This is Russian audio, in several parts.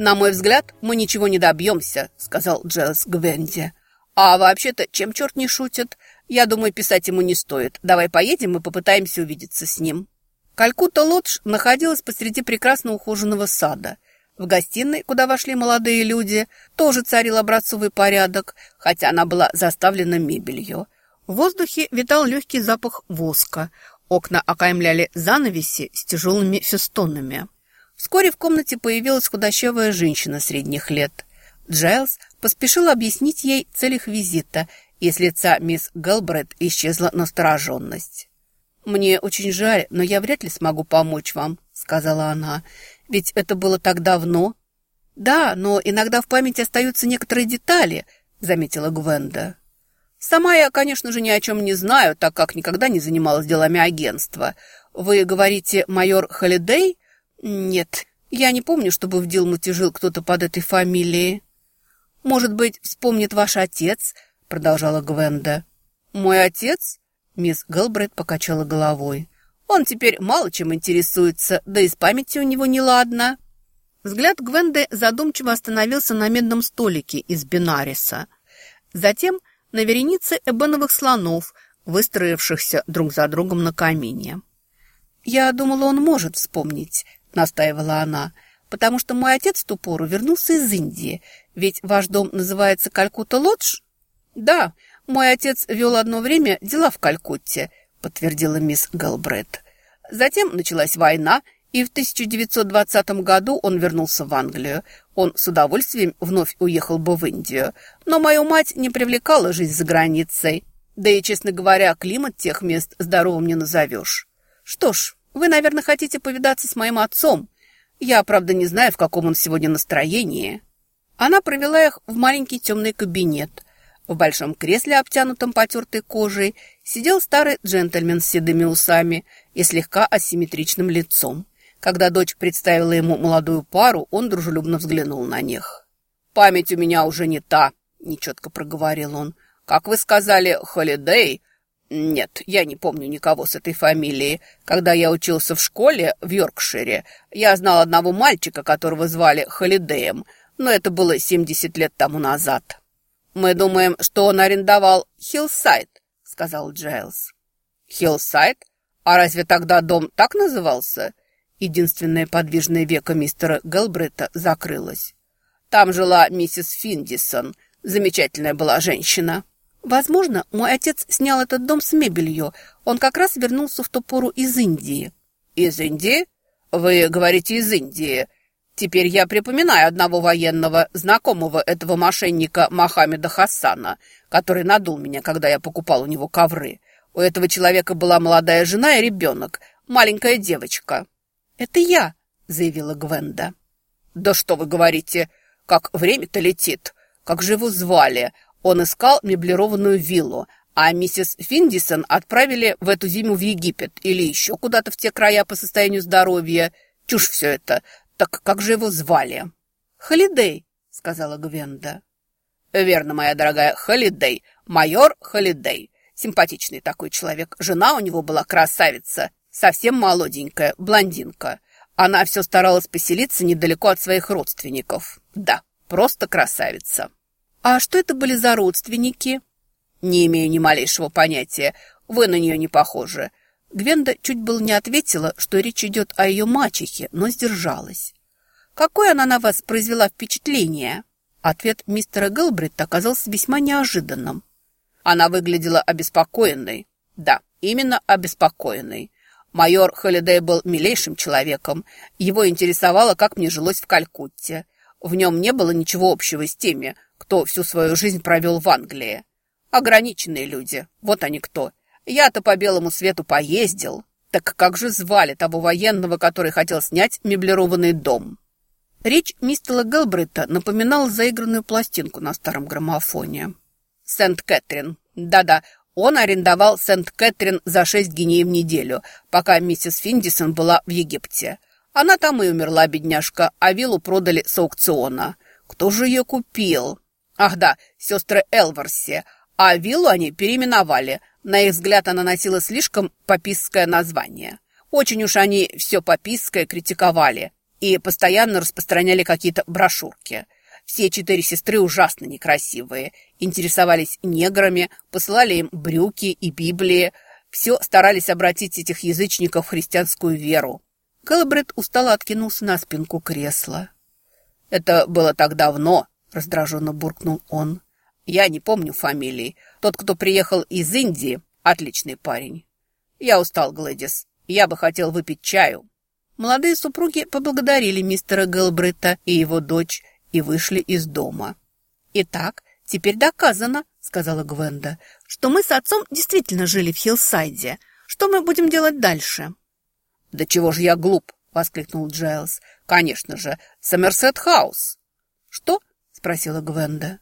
«На мой взгляд, мы ничего не добьемся», — сказал Джелс Гвенди. «А вообще-то, чем черт не шутит? Я думаю, писать ему не стоит. Давай поедем и попытаемся увидеться с ним». Калькутта-Лодж находилась посреди прекрасно ухоженного сада. В гостиной, куда вошли молодые люди, тоже царил образцовый порядок, хотя она была заставлена мебелью. В воздухе витал легкий запах воска. Окна окаймляли занавеси с тяжелыми фестонами. Вскоре в комнате появилась худощавая женщина средних лет. Джайлз поспешил объяснить ей цель их визита, и с лица мисс Гэлбрет исчезла настороженность. «Мне очень жаль, но я вряд ли смогу помочь вам», — сказала она. «Ведь это было так давно». «Да, но иногда в памяти остаются некоторые детали», — заметила Гвенда. «Сама я, конечно же, ни о чем не знаю, так как никогда не занималась делами агентства. Вы говорите, майор Холидей?» «Нет, я не помню, чтобы в Дилмуте жил кто-то под этой фамилией». «Может быть, вспомнит ваш отец?» — продолжала Гвенда. «Мой отец?» Мисс Гэлбрейт покачала головой. «Он теперь мало чем интересуется, да и с памятью у него неладно». Взгляд Гвенды задумчиво остановился на медном столике из бинариса. Затем на веренице эбеновых слонов, выстроившихся друг за другом на камине. «Я думала, он может вспомнить», — настаивала она, «потому что мой отец в ту пору вернулся из Индии, ведь ваш дом называется Калькутта-Лодж?» «Да, мой отец вел одно время дела в Калькутте», — подтвердила мисс Гэлбрет. Затем началась война, и в 1920 году он вернулся в Англию. Он с удовольствием вновь уехал бы в Индию. Но мою мать не привлекала жизнь за границей. Да и, честно говоря, климат тех мест здоровым не назовешь. Что ж, вы, наверное, хотите повидаться с моим отцом. Я, правда, не знаю, в каком он сегодня настроении. Она провела их в маленький темный кабинет. В большом кресле, обтянутом потертой кожей, сидел старый джентльмен с седыми усами и слегка асимметричным лицом. Когда дочь представила ему молодую пару, он дружелюбно взглянул на них. «Память у меня уже не та», — нечетко проговорил он. «Как вы сказали, Холидей?» «Нет, я не помню никого с этой фамилией. Когда я учился в школе в Йоркшире, я знал одного мальчика, которого звали Холидеем, но это было 70 лет тому назад». «Мы думаем, что он арендовал Хиллсайд», — сказал Джайлз. «Хиллсайд? А разве тогда дом так назывался?» Единственное подвижное веко мистера Гелбрета закрылось. Там жила миссис Финдисон. Замечательная была женщина. Возможно, мой отец снял этот дом с мебелью. Он как раз вернулся в ту пору из Индии. Из Индии? Вы говорите из Индии. Теперь я припоминаю одного военного, знакомого этого мошенника Мохаммеда Хасана, который надул меня, когда я покупал у него ковры. У этого человека была молодая жена и ребенок, маленькая девочка. «Это я», — заявила Гвенда. «Да что вы говорите? Как время-то летит! Как же его звали? Он искал меблированную виллу, а миссис Финдисон отправили в эту зиму в Египет или еще куда-то в те края по состоянию здоровья. Чушь все это. Так как же его звали?» «Холидей», — сказала Гвенда. «Верно, моя дорогая, Холидей. Майор Холидей. Симпатичный такой человек. Жена у него была красавица. Совсем молоденькая, блондинка. Она все старалась поселиться недалеко от своих родственников. Да, просто красавица. А что это были за родственники? Не имею ни малейшего понятия. Вы на нее не похожи. Гвенда чуть было не ответила, что речь идет о ее мачехе, но сдержалась. «Какое она на вас произвела впечатление?» Ответ мистера Гелбритта оказался весьма неожиданным. Она выглядела обеспокоенной. Да, именно обеспокоенной. Майор Холидей был милейшим человеком. Его интересовало, как мне жилось в Калькутте. В нем не было ничего общего с теми, кто всю свою жизнь провел в Англии. Ограниченные люди, вот они кто. Я-то по белому свету поездил. Так как же звали того военного, который хотел снять меблированный дом? Речь мистера Гелбритта напоминала заигранную пластинку на старом граммофоне. «Сент-Кэтрин. Да-да, он арендовал Сент-Кэтрин за шесть гиней в неделю, пока миссис Финдисон была в Египте. Она там и умерла, бедняжка, а виллу продали с аукциона. Кто же ее купил? Ах да, сестры Элверси. А виллу они переименовали. На их взгляд, она носила слишком пописское название. Очень уж они все пописское критиковали. и постоянно распространяли какие-то брошюрки. Все четыре сестры ужасно некрасивые, интересовались неграми, посылали им брюки и Библии, все старались обратить этих язычников в христианскую веру. Гэлбрет устало откинулся на спинку кресла. «Это было так давно», — раздраженно буркнул он. «Я не помню фамилии. Тот, кто приехал из Индии, отличный парень. Я устал, Глэдис. Я бы хотел выпить чаю». Молодые супруги поблагодарили мистера Гэлбрета и его дочь и вышли из дома. «Итак, теперь доказано», — сказала Гвенда, «что мы с отцом действительно жили в Хиллсайде. Что мы будем делать дальше?» «Да чего же я глуп!» — воскликнул Джайлз. «Конечно же, Сомерсет Хаус!» «Что?» — спросила Гвенда.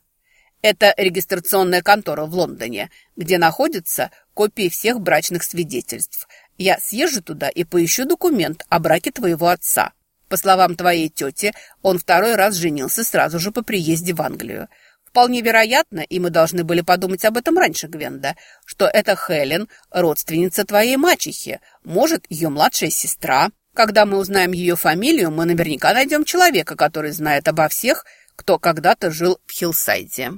«Это регистрационная контора в Лондоне, где находятся копии всех брачных свидетельств. Я съезжу туда и поищу документ о браке твоего отца. По словам твоей тети, он второй раз женился сразу же по приезде в Англию. Вполне вероятно, и мы должны были подумать об этом раньше, Гвенда, что это Хелен, родственница твоей мачехи, может, ее младшая сестра. Когда мы узнаем ее фамилию, мы наверняка найдем человека, который знает обо всех, кто когда-то жил в Хиллсайде.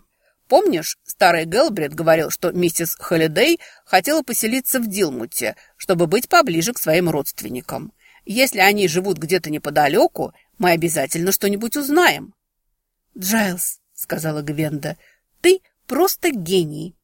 Помнишь, старый Гелбрид говорил, что миссис Холидей хотела поселиться в Дилмуте, чтобы быть поближе к своим родственникам. Если они живут где-то неподалеку, мы обязательно что-нибудь узнаем. «Джайлз», — сказала Гвенда, — «ты просто гений».